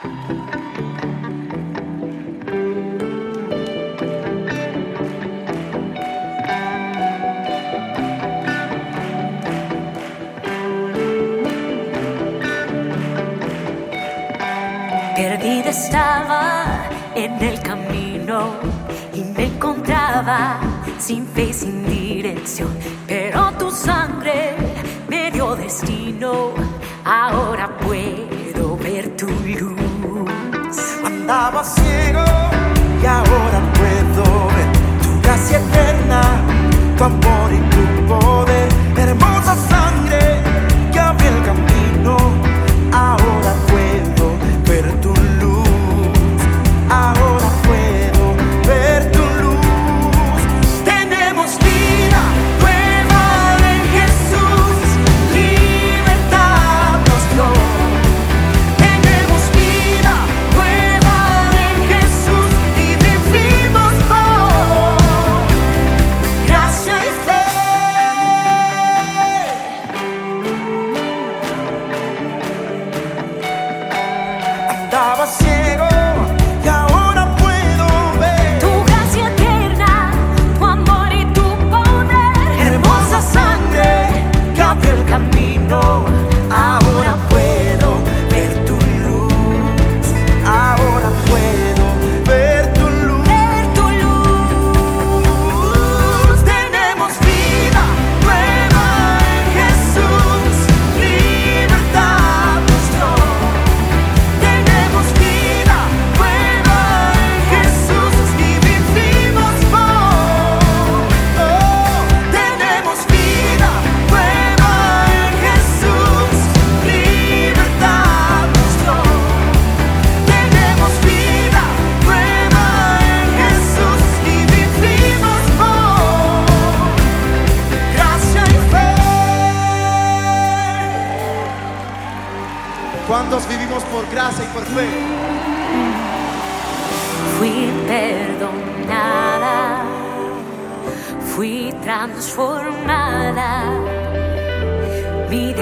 Perdida estaba en el camino y me encontraba sin fe, sin dirección, pero ciego y ahora. estaba siempre. santos vivimos por gracia y por fe. Fui perdonada, fui transformada, mi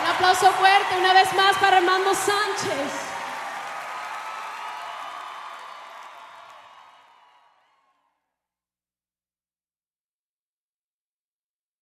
Un aplauso fuerte una vez más para Armando Sánchez.